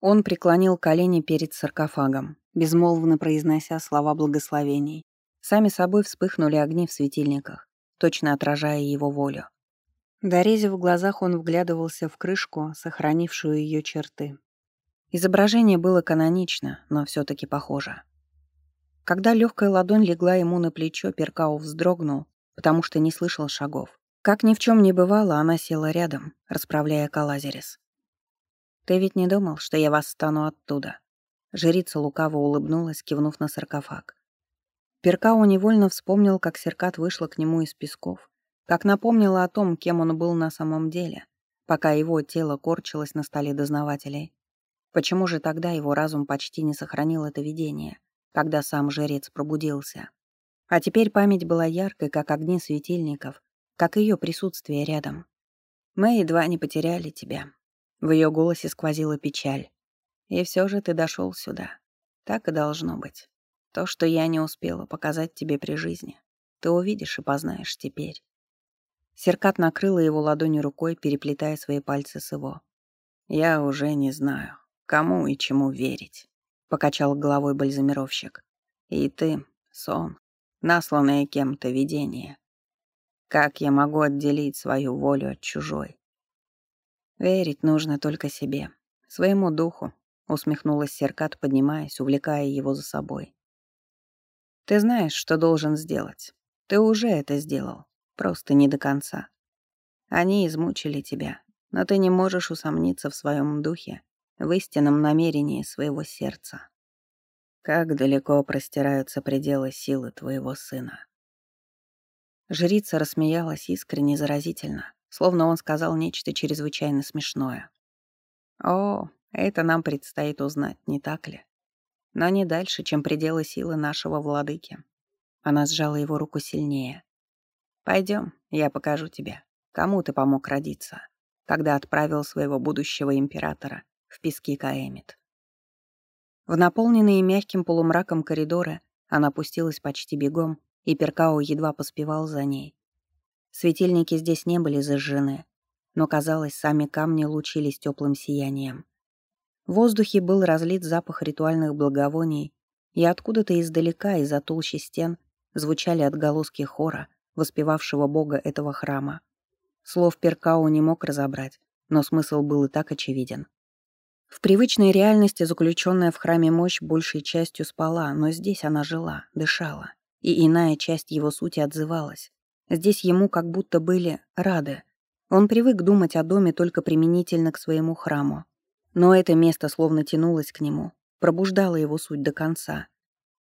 Он преклонил колени перед саркофагом, безмолвно произнося слова благословений. Сами собой вспыхнули огни в светильниках, точно отражая его волю. Дорезив в глазах, он вглядывался в крышку, сохранившую ее черты. Изображение было канонично, но все таки похоже. Когда легкая ладонь легла ему на плечо, Перкау вздрогнул, потому что не слышал шагов. Как ни в чем не бывало, она села рядом, расправляя калазерис. «Ты ведь не думал, что я восстану оттуда?» Жрица лукаво улыбнулась, кивнув на саркофаг. Перкау невольно вспомнил, как Серкат вышла к нему из песков, как напомнила о том, кем он был на самом деле, пока его тело корчилось на столе дознавателей. Почему же тогда его разум почти не сохранил это видение, когда сам жрец пробудился? А теперь память была яркой, как огни светильников, как ее присутствие рядом. Мы едва не потеряли тебя. В ее голосе сквозила печаль. И все же ты дошел сюда. Так и должно быть. То, что я не успела показать тебе при жизни, ты увидишь и познаешь теперь. Серкат накрыла его ладонью рукой, переплетая свои пальцы с его. Я уже не знаю, Кому и чему верить? Покачал головой бальзамировщик. И ты, сон, насланное кем-то видение. Как я могу отделить свою волю от чужой? Верить нужно только себе, своему духу, усмехнулась Серкат, поднимаясь, увлекая его за собой. Ты знаешь, что должен сделать. Ты уже это сделал, просто не до конца. Они измучили тебя, но ты не можешь усомниться в своем духе в истинном намерении своего сердца. Как далеко простираются пределы силы твоего сына. Жрица рассмеялась искренне заразительно, словно он сказал нечто чрезвычайно смешное. О, это нам предстоит узнать, не так ли? Но не дальше, чем пределы силы нашего владыки. Она сжала его руку сильнее. Пойдем, я покажу тебе, кому ты помог родиться, когда отправил своего будущего императора в пески Каэмит. В наполненные мягким полумраком коридоры она опустилась почти бегом, и Перкао едва поспевал за ней. Светильники здесь не были зажжены, но, казалось, сами камни лучились теплым сиянием. В воздухе был разлит запах ритуальных благовоний, и откуда-то издалека, из-за толщи стен, звучали отголоски хора, воспевавшего бога этого храма. Слов Перкао не мог разобрать, но смысл был и так очевиден. В привычной реальности заключенная в храме мощь большей частью спала, но здесь она жила, дышала, и иная часть его сути отзывалась. Здесь ему как будто были рады. Он привык думать о доме только применительно к своему храму. Но это место словно тянулось к нему, пробуждало его суть до конца.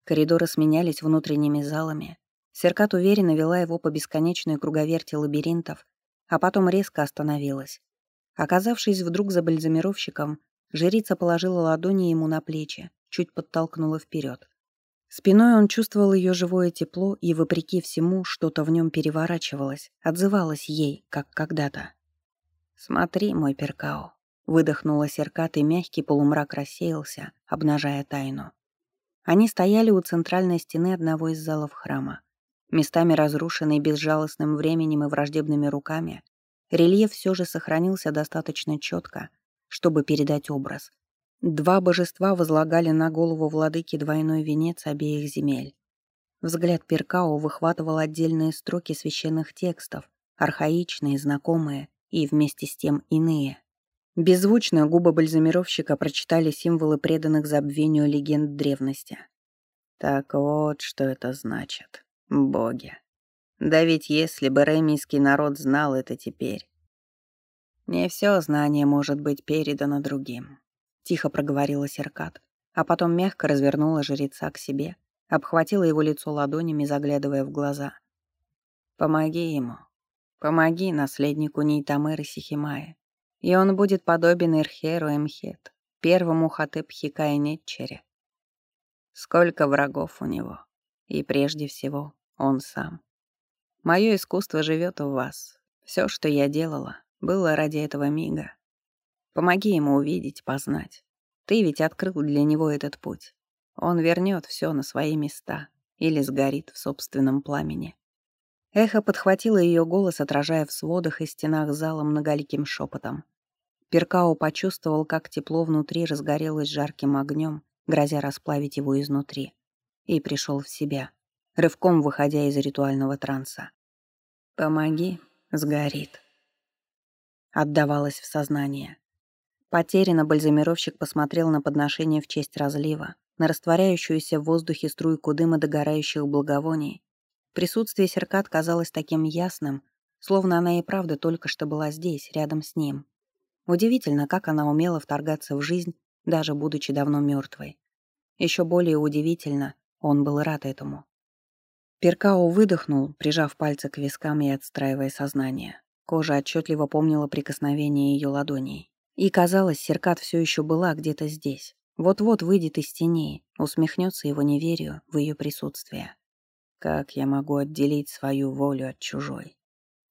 Коридоры сменялись внутренними залами. Серкат уверенно вела его по бесконечной круговерти лабиринтов, а потом резко остановилась. Оказавшись вдруг за бальзамировщиком, Жрица положила ладони ему на плечи, чуть подтолкнула вперед. Спиной он чувствовал ее живое тепло, и, вопреки всему, что-то в нем переворачивалось, отзывалось ей, как когда-то. «Смотри, мой перкао», — выдохнула Серкат, и мягкий полумрак рассеялся, обнажая тайну. Они стояли у центральной стены одного из залов храма. Местами разрушенный безжалостным временем и враждебными руками, рельеф все же сохранился достаточно четко, чтобы передать образ. Два божества возлагали на голову владыки двойной венец обеих земель. Взгляд Перкао выхватывал отдельные строки священных текстов, архаичные, знакомые и вместе с тем иные. Беззвучно губы бальзамировщика прочитали символы преданных забвению легенд древности. Так вот, что это значит. Боги. Да ведь если бы ремийский народ знал это теперь, «Не все знание может быть передано другим», — тихо проговорила Серкат, а потом мягко развернула жреца к себе, обхватила его лицо ладонями, заглядывая в глаза. «Помоги ему. Помоги наследнику Нейтамеры Сихимая, и он будет подобен Ирхеру Эмхет, первому Хатеп-Хикая Нетчере. Сколько врагов у него, и прежде всего он сам. Мое искусство живет в вас. Все, что я делала, было ради этого мига. Помоги ему увидеть, познать. Ты ведь открыл для него этот путь. Он вернет все на свои места или сгорит в собственном пламени. Эхо подхватило ее голос, отражая в сводах и стенах зала многоликим шепотом. Перкао почувствовал, как тепло внутри разгорелось жарким огнем, грозя расплавить его изнутри, и пришел в себя, рывком выходя из ритуального транса. «Помоги, сгорит», — отдавалось в сознание. Потерянно бальзамировщик посмотрел на подношение в честь разлива, на растворяющуюся в воздухе струйку дыма догорающих благовоний. Присутствие Серкат казалось таким ясным, словно она и правда только что была здесь, рядом с ним. Удивительно, как она умела вторгаться в жизнь, даже будучи давно мертвой. Еще более удивительно, он был рад этому. Перкао выдохнул, прижав пальцы к вискам и отстраивая сознание. Кожа отчетливо помнила прикосновение ее ладоней. И казалось, Серкат все еще была где-то здесь. Вот-вот выйдет из теней, усмехнется его неверию в ее присутствие. Как я могу отделить свою волю от чужой?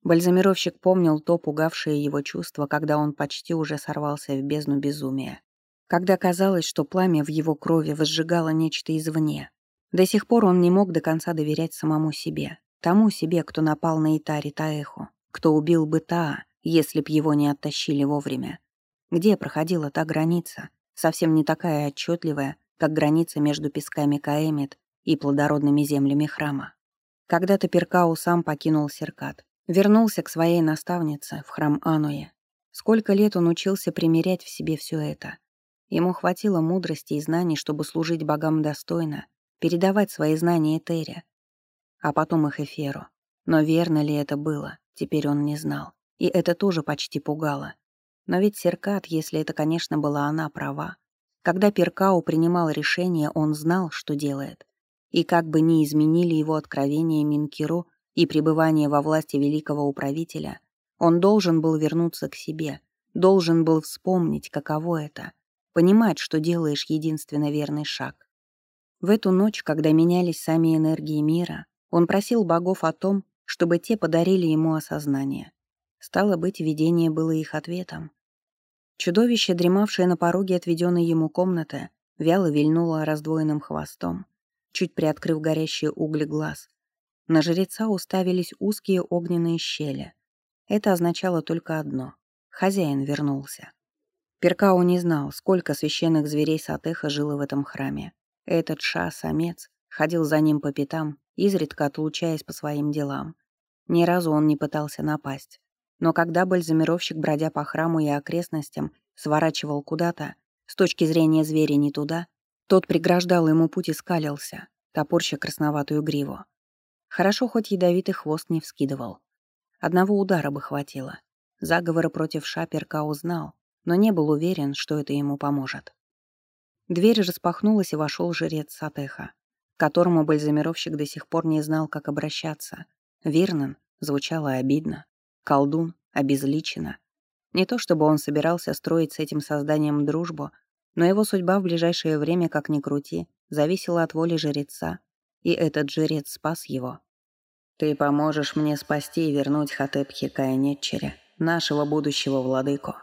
Бальзамировщик помнил то пугавшее его чувство, когда он почти уже сорвался в бездну безумия. Когда казалось, что пламя в его крови возжигало нечто извне. До сих пор он не мог до конца доверять самому себе. Тому себе, кто напал на Итари Таэху, кто убил бы Таа, если б его не оттащили вовремя. Где проходила та граница, совсем не такая отчетливая, как граница между песками Каэмит и плодородными землями храма. Когда-то Перкау сам покинул Серкат, вернулся к своей наставнице в храм Ануе. Сколько лет он учился примерять в себе все это. Ему хватило мудрости и знаний, чтобы служить богам достойно, передавать свои знания Этере, а потом их Эферу. Но верно ли это было, теперь он не знал. И это тоже почти пугало. Но ведь Серкат, если это, конечно, была она права. Когда Перкау принимал решение, он знал, что делает. И как бы ни изменили его откровения Минкиру и пребывание во власти великого управителя, он должен был вернуться к себе, должен был вспомнить, каково это — понимать, что делаешь единственно верный шаг. В эту ночь, когда менялись сами энергии мира, он просил богов о том, чтобы те подарили ему осознание. Стало быть, видение было их ответом. Чудовище, дремавшее на пороге отведенной ему комнаты, вяло вильнуло раздвоенным хвостом, чуть приоткрыв горящие угли глаз. На жреца уставились узкие огненные щели. Это означало только одно — хозяин вернулся. Перкау не знал, сколько священных зверей Сатеха жило в этом храме. Этот ша-самец ходил за ним по пятам, изредка отлучаясь по своим делам. Ни разу он не пытался напасть. Но когда бальзамировщик, бродя по храму и окрестностям, сворачивал куда-то, с точки зрения зверя не туда, тот преграждал ему путь и скалился, топорща красноватую гриву. Хорошо, хоть ядовитый хвост не вскидывал. Одного удара бы хватило. Заговоры против Шаперка узнал, но не был уверен, что это ему поможет. Дверь распахнулась, и вошел жрец Сатеха, которому бальзамировщик до сих пор не знал, как обращаться. Вирнан звучало обидно. Колдун, обезличенно. Не то чтобы он собирался строить с этим созданием дружбу, но его судьба в ближайшее время, как ни крути, зависела от воли жреца, и этот жрец спас его. «Ты поможешь мне спасти и вернуть Хатепхи Каянетчере, нашего будущего владыку».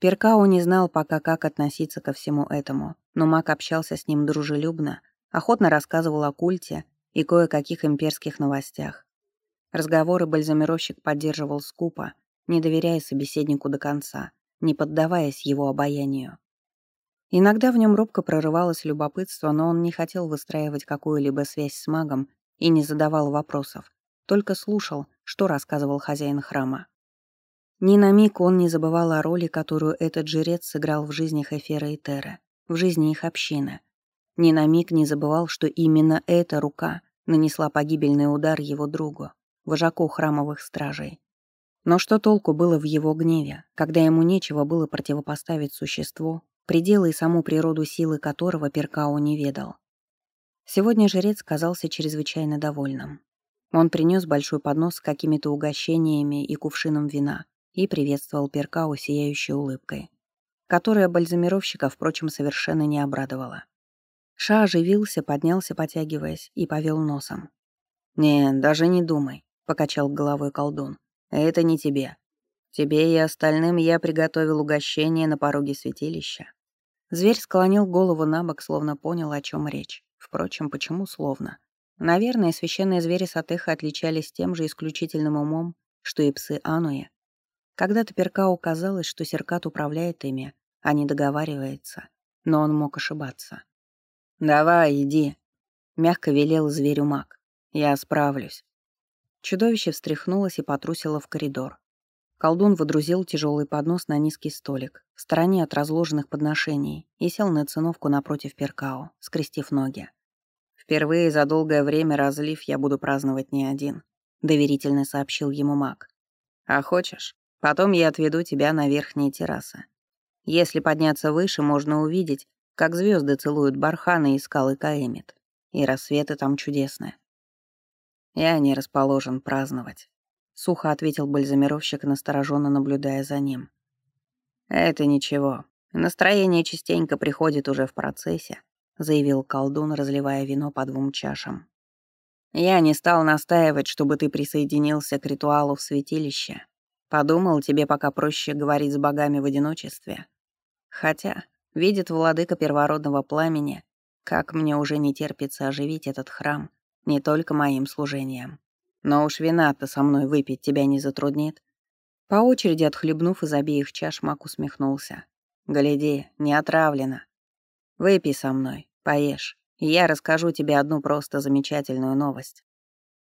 Перкау не знал пока, как относиться ко всему этому, но маг общался с ним дружелюбно, охотно рассказывал о культе и кое-каких имперских новостях. Разговоры бальзамировщик поддерживал скупо, не доверяя собеседнику до конца, не поддаваясь его обаянию. Иногда в нем робко прорывалось любопытство, но он не хотел выстраивать какую-либо связь с магом и не задавал вопросов, только слушал, что рассказывал хозяин храма. Ни на миг он не забывал о роли, которую этот жрец сыграл в жизнях Эфера и Теры, в жизни их общины. Ни на миг не забывал, что именно эта рука нанесла погибельный удар его другу вожаку храмовых стражей. Но что толку было в его гневе, когда ему нечего было противопоставить существу, пределы и саму природу силы которого Перкао не ведал? Сегодня жрец казался чрезвычайно довольным. Он принес большой поднос с какими-то угощениями и кувшином вина и приветствовал Перкао сияющей улыбкой, которая бальзамировщика, впрочем, совершенно не обрадовала. Ша оживился, поднялся, потягиваясь, и повел носом. «Не, даже не думай покачал головой колдун. «Это не тебе. Тебе и остальным я приготовил угощение на пороге святилища». Зверь склонил голову на бок, словно понял, о чем речь. Впрочем, почему словно? Наверное, священные звери Сатыха отличались тем же исключительным умом, что и псы Ануя. Когда-то Перкау казалось, что Серкат управляет ими, а не договаривается. Но он мог ошибаться. «Давай, иди», — мягко велел зверю маг. «Я справлюсь». Чудовище встряхнулось и потрусило в коридор. Колдун водрузил тяжелый поднос на низкий столик, в стороне от разложенных подношений, и сел на циновку напротив Перкао, скрестив ноги. «Впервые за долгое время разлив я буду праздновать не один», — доверительно сообщил ему маг. «А хочешь, Потом я отведу тебя на верхние террасы. Если подняться выше, можно увидеть, как звезды целуют барханы и скалы Каэмит. И рассветы там чудесные. Я не расположен праздновать. Сухо ответил бальзамировщик, настороженно наблюдая за ним. Это ничего. Настроение частенько приходит уже в процессе, заявил колдун, разливая вино по двум чашам. Я не стал настаивать, чтобы ты присоединился к ритуалу в святилище. Подумал, тебе пока проще говорить с богами в одиночестве. Хотя, видит владыка первородного пламени, как мне уже не терпится оживить этот храм не только моим служением. Но уж вина-то со мной выпить тебя не затруднит. По очереди отхлебнув из обеих чаш, Мак усмехнулся. «Гляди, не отравлено. Выпей со мной, поешь, и я расскажу тебе одну просто замечательную новость.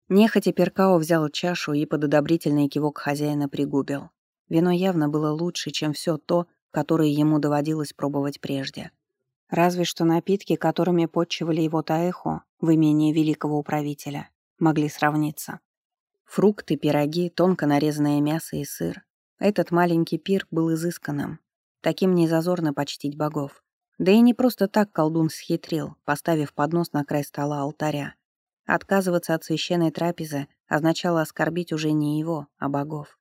Нехотя Перкао взял чашу и под одобрительный кивок хозяина пригубил. Вино явно было лучше, чем все то, которое ему доводилось пробовать прежде. Разве что напитки, которыми подчивали его Таэхо в имении великого управителя, могли сравниться. Фрукты, пироги, тонко нарезанное мясо и сыр. Этот маленький пир был изысканным. Таким незазорно почтить богов. Да и не просто так колдун схитрил, поставив поднос на край стола алтаря. Отказываться от священной трапезы означало оскорбить уже не его, а богов.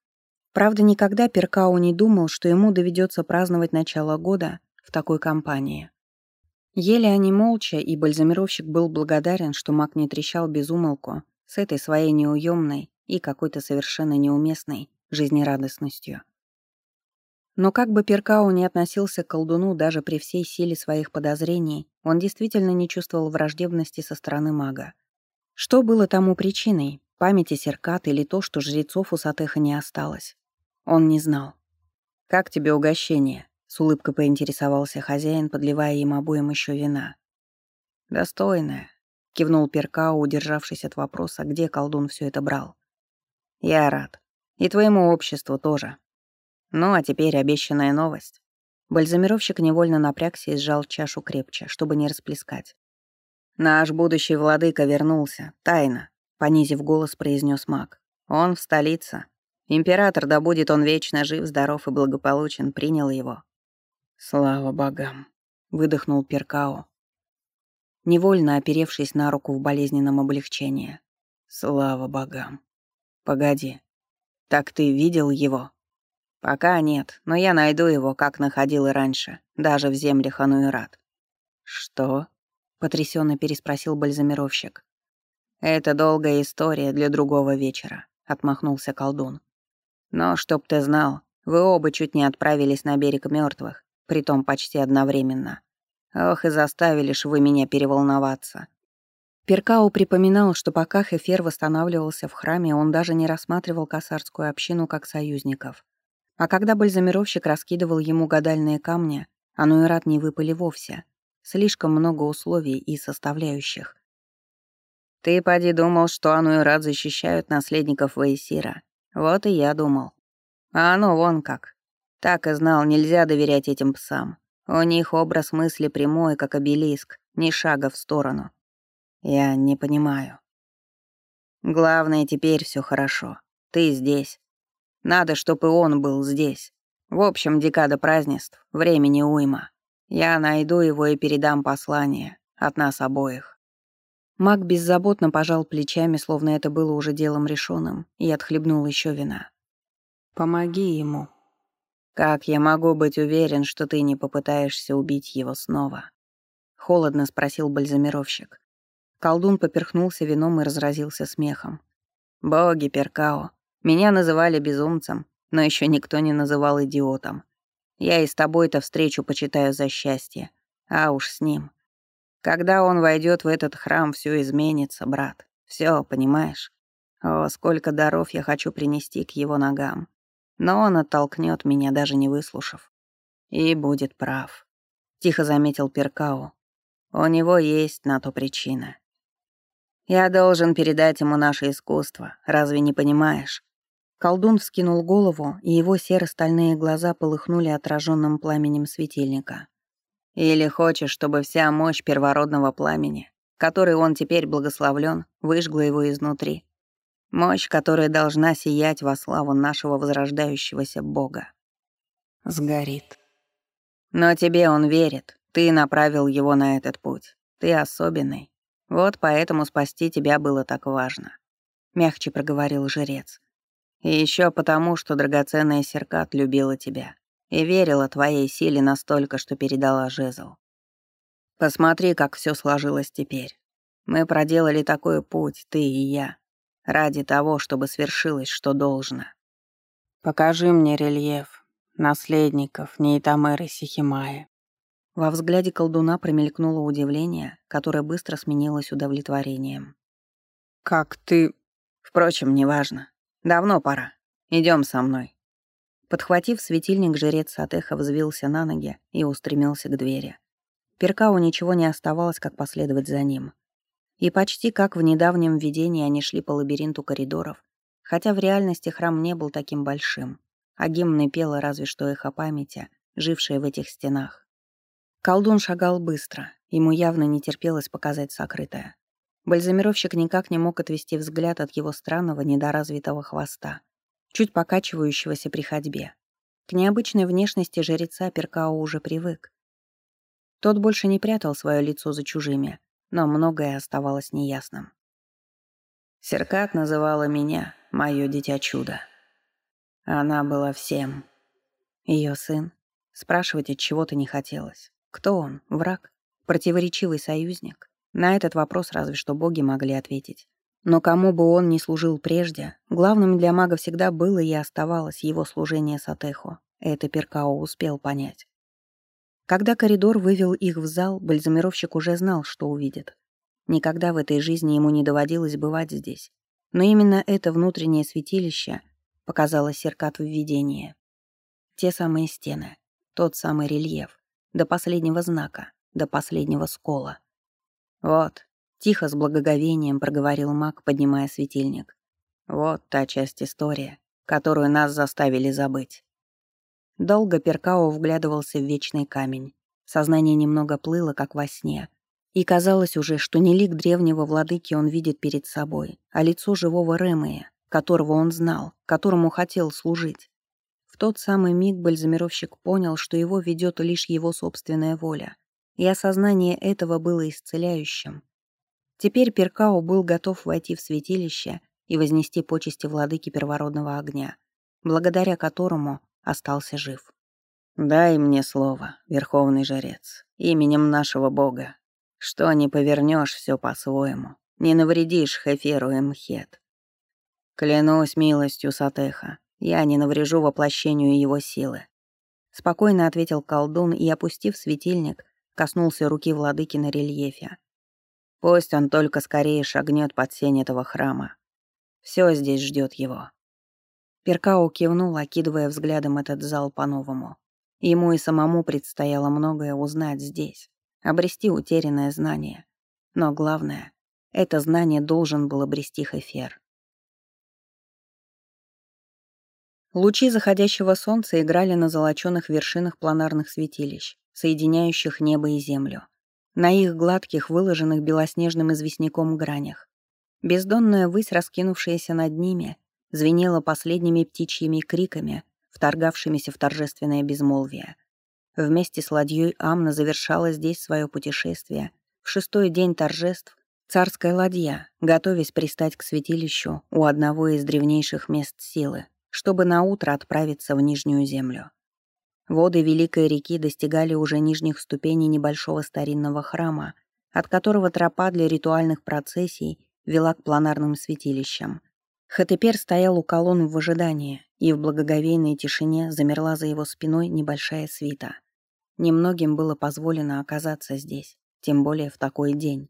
Правда, никогда Перкау не думал, что ему доведется праздновать начало года в такой компании. Ели они молча, и бальзамировщик был благодарен, что маг не трещал без умолку с этой своей неуемной и какой-то совершенно неуместной жизнерадостностью. Но как бы Перкау не относился к колдуну даже при всей силе своих подозрений, он действительно не чувствовал враждебности со стороны мага. Что было тому причиной? Памяти Серкат или то, что жрецов у Сатеха не осталось? Он не знал. «Как тебе угощение?» — с улыбкой поинтересовался хозяин, подливая им обоим еще вина. «Достойное», — кивнул Перкао, удержавшись от вопроса, где колдун все это брал. «Я рад. И твоему обществу тоже. Ну, а теперь обещанная новость». Бальзамировщик невольно напрягся и сжал чашу крепче, чтобы не расплескать. «Наш будущий владыка вернулся, тайно», — понизив голос, произнес маг. «Он в столице. Император, да будет он вечно жив, здоров и благополучен, принял его». «Слава богам», — выдохнул Перкао, невольно оперевшись на руку в болезненном облегчении. «Слава богам. Погоди. Так ты видел его?» «Пока нет, но я найду его, как находил и раньше, даже в землях Ануэрат». «Что?» потрясенно переспросил бальзамировщик. «Это долгая история для другого вечера», — отмахнулся колдун. «Но, чтоб ты знал, вы оба чуть не отправились на берег мертвых, притом почти одновременно. Ох, и заставили ж вы меня переволноваться». Перкау припоминал, что пока Хефер восстанавливался в храме, он даже не рассматривал косарскую общину как союзников. А когда бальзамировщик раскидывал ему гадальные камни, Ануэрат не выпали вовсе — Слишком много условий и составляющих. Ты, поди, думал, что Ану и Рад защищают наследников Вейсира. Вот и я думал. А оно вон как. Так и знал, нельзя доверять этим псам. У них образ мысли прямой, как обелиск, ни шага в сторону. Я не понимаю. Главное, теперь все хорошо. Ты здесь. Надо, чтобы и он был здесь. В общем, декада празднеств, времени уйма. Я найду его и передам послание от нас обоих». Маг беззаботно пожал плечами, словно это было уже делом решенным, и отхлебнул еще вина. «Помоги ему». «Как я могу быть уверен, что ты не попытаешься убить его снова?» Холодно спросил бальзамировщик. Колдун поперхнулся вином и разразился смехом. «Боги, Перкао, меня называли безумцем, но еще никто не называл идиотом. Я и с тобой-то встречу почитаю за счастье. А уж с ним. Когда он войдет в этот храм, все изменится, брат. Все, понимаешь? О, сколько даров я хочу принести к его ногам. Но он оттолкнет меня, даже не выслушав. И будет прав. Тихо заметил Перкао. У него есть на то причина. Я должен передать ему наше искусство, разве не понимаешь? Колдун вскинул голову, и его серо-стальные глаза полыхнули отраженным пламенем светильника. Или хочешь, чтобы вся мощь первородного пламени, которой он теперь благословлен, выжгла его изнутри? Мощь, которая должна сиять во славу нашего возрождающегося Бога. Сгорит. Но тебе он верит, ты направил его на этот путь. Ты особенный. Вот поэтому спасти тебя было так важно. Мягче проговорил жрец. И еще потому, что драгоценная Серкат любила тебя и верила твоей силе настолько, что передала жезл. Посмотри, как все сложилось теперь. Мы проделали такой путь, ты и я, ради того, чтобы свершилось, что должно. Покажи мне рельеф наследников Нейтамеры Сихимаи. Во взгляде колдуна промелькнуло удивление, которое быстро сменилось удовлетворением. «Как ты...» «Впрочем, неважно. Давно пора. Идем со мной». Подхватив светильник, жрец Сатеха взвился на ноги и устремился к двери. Перкау ничего не оставалось, как последовать за ним. И почти как в недавнем видении они шли по лабиринту коридоров, хотя в реальности храм не был таким большим, а гимны пела разве что эхо памяти, жившее в этих стенах. Колдун шагал быстро, ему явно не терпелось показать сокрытое. Бальзамировщик никак не мог отвести взгляд от его странного недоразвитого хвоста, чуть покачивающегося при ходьбе. К необычной внешности жреца Перкао уже привык. Тот больше не прятал свое лицо за чужими, но многое оставалось неясным. Серкат называла меня «моё дитя-чудо». Она была всем. Ее сын. Спрашивать от чего-то не хотелось. Кто он? Враг? Противоречивый союзник? На этот вопрос разве что боги могли ответить. Но кому бы он ни служил прежде, главным для мага всегда было и оставалось его служение Сатеху. Это Перкао успел понять. Когда коридор вывел их в зал, бальзамировщик уже знал, что увидит. Никогда в этой жизни ему не доводилось бывать здесь. Но именно это внутреннее святилище показало Серкат в видении. Те самые стены, тот самый рельеф, до последнего знака, до последнего скола. «Вот», — тихо с благоговением проговорил маг, поднимая светильник. «Вот та часть истории, которую нас заставили забыть». Долго Перкао вглядывался в вечный камень. Сознание немного плыло, как во сне. И казалось уже, что не лик древнего владыки он видит перед собой, а лицо живого Ремея, которого он знал, которому хотел служить тот самый миг бальзамировщик понял, что его ведет лишь его собственная воля, и осознание этого было исцеляющим. Теперь Перкао был готов войти в святилище и вознести почести владыки первородного огня, благодаря которому остался жив. «Дай мне слово, верховный жрец, именем нашего бога, что не повернешь все по-своему, не навредишь Хеферу Эмхет. Клянусь милостью Сатеха, я не наврежу воплощению его силы. Спокойно ответил колдун и, опустив светильник, коснулся руки владыки на рельефе. Пусть он только скорее шагнет под сень этого храма. Все здесь ждет его. Перкао кивнул, окидывая взглядом этот зал по-новому. Ему и самому предстояло многое узнать здесь, обрести утерянное знание. Но главное, это знание должен был обрести Хефер. Лучи заходящего солнца играли на золочёных вершинах планарных святилищ, соединяющих небо и землю. На их гладких, выложенных белоснежным известняком гранях. Бездонная высь, раскинувшаяся над ними, звенела последними птичьими криками, вторгавшимися в торжественное безмолвие. Вместе с ладьей Амна завершала здесь свое путешествие. В шестой день торжеств царская ладья, готовясь пристать к святилищу у одного из древнейших мест силы, чтобы наутро отправиться в Нижнюю Землю. Воды Великой реки достигали уже нижних ступеней небольшого старинного храма, от которого тропа для ритуальных процессий вела к планарным святилищам. Хатепер стоял у колонн в ожидании, и в благоговейной тишине замерла за его спиной небольшая свита. Немногим было позволено оказаться здесь, тем более в такой день.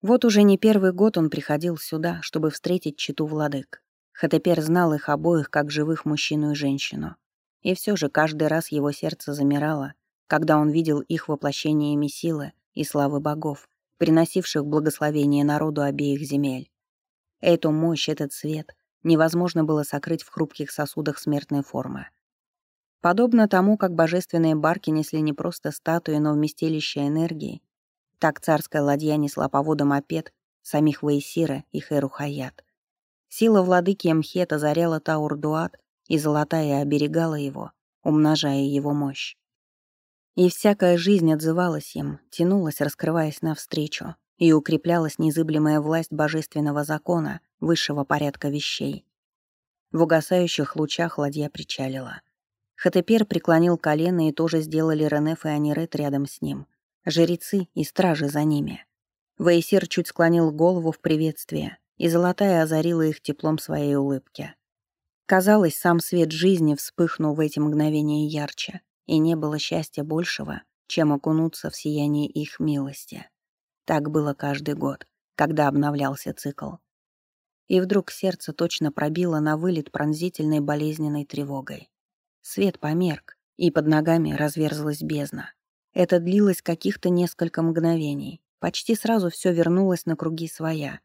Вот уже не первый год он приходил сюда, чтобы встретить читу владык. Хатепер знал их обоих как живых мужчину и женщину. И все же каждый раз его сердце замирало, когда он видел их воплощениями силы и славы богов, приносивших благословение народу обеих земель. Эту мощь, этот свет невозможно было сокрыть в хрупких сосудах смертной формы. Подобно тому, как божественные барки несли не просто статуи, но вместилище энергии, так царская ладья несла по водам Апет, самих Вейсира и Херу Хаят. Сила владыки Мхет озаряла Таур-Дуат, и золотая оберегала его, умножая его мощь. И всякая жизнь отзывалась им, тянулась, раскрываясь навстречу, и укреплялась незыблемая власть божественного закона, высшего порядка вещей. В угасающих лучах ладья причалила. Хатепер преклонил колено, и тоже сделали Ренеф и Анирет рядом с ним. Жрецы и стражи за ними. Вейсир чуть склонил голову в приветствие, и золотая озарила их теплом своей улыбки. Казалось, сам свет жизни вспыхнул в эти мгновения ярче, и не было счастья большего, чем окунуться в сияние их милости. Так было каждый год, когда обновлялся цикл. И вдруг сердце точно пробило на вылет пронзительной болезненной тревогой. Свет померк, и под ногами разверзлась бездна. Это длилось каких-то несколько мгновений. Почти сразу все вернулось на круги своя,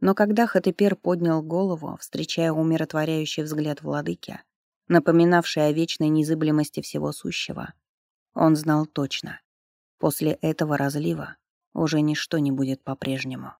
но когда Хатепер поднял голову, встречая умиротворяющий взгляд владыки, напоминавший о вечной незыблемости всего сущего, он знал точно. После этого разлива уже ничто не будет по-прежнему.